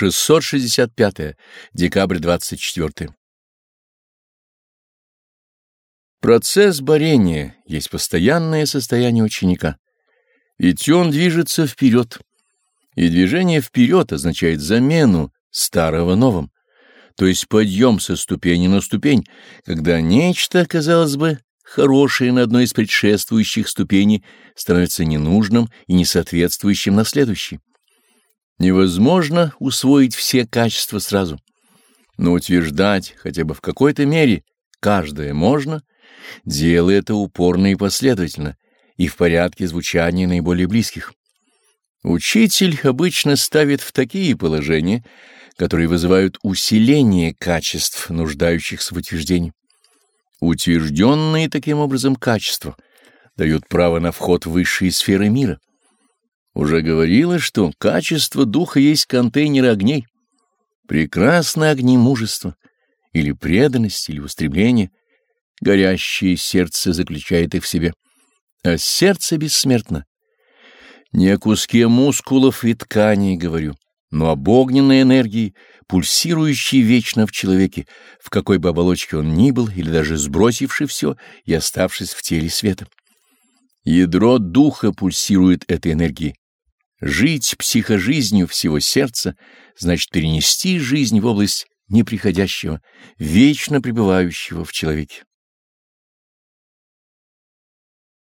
665. Декабрь 24. Процесс борения есть постоянное состояние ученика, ведь он движется вперед, и движение вперед означает замену старого новым, то есть подъем со ступени на ступень, когда нечто, казалось бы, хорошее на одной из предшествующих ступеней становится ненужным и несоответствующим на следующей. Невозможно усвоить все качества сразу, но утверждать хотя бы в какой-то мере каждое можно, делая это упорно и последовательно, и в порядке звучания наиболее близких. Учитель обычно ставит в такие положения, которые вызывают усиление качеств, нуждающихся в утверждении. Утвержденные таким образом качества дают право на вход в высшие сферы мира. Уже говорилось, что качество духа есть контейнеры огней. Прекрасны огни мужества, или преданность, или устремление. Горящее сердце заключает их в себе. А сердце бессмертно. Не о куске мускулов и тканей говорю, но об огненной энергии, пульсирующей вечно в человеке, в какой бы оболочке он ни был, или даже сбросивший все и оставшись в теле света. Ядро духа пульсирует этой энергией, Жить психожизнью всего сердца значит перенести жизнь в область неприходящего, вечно пребывающего в человеке.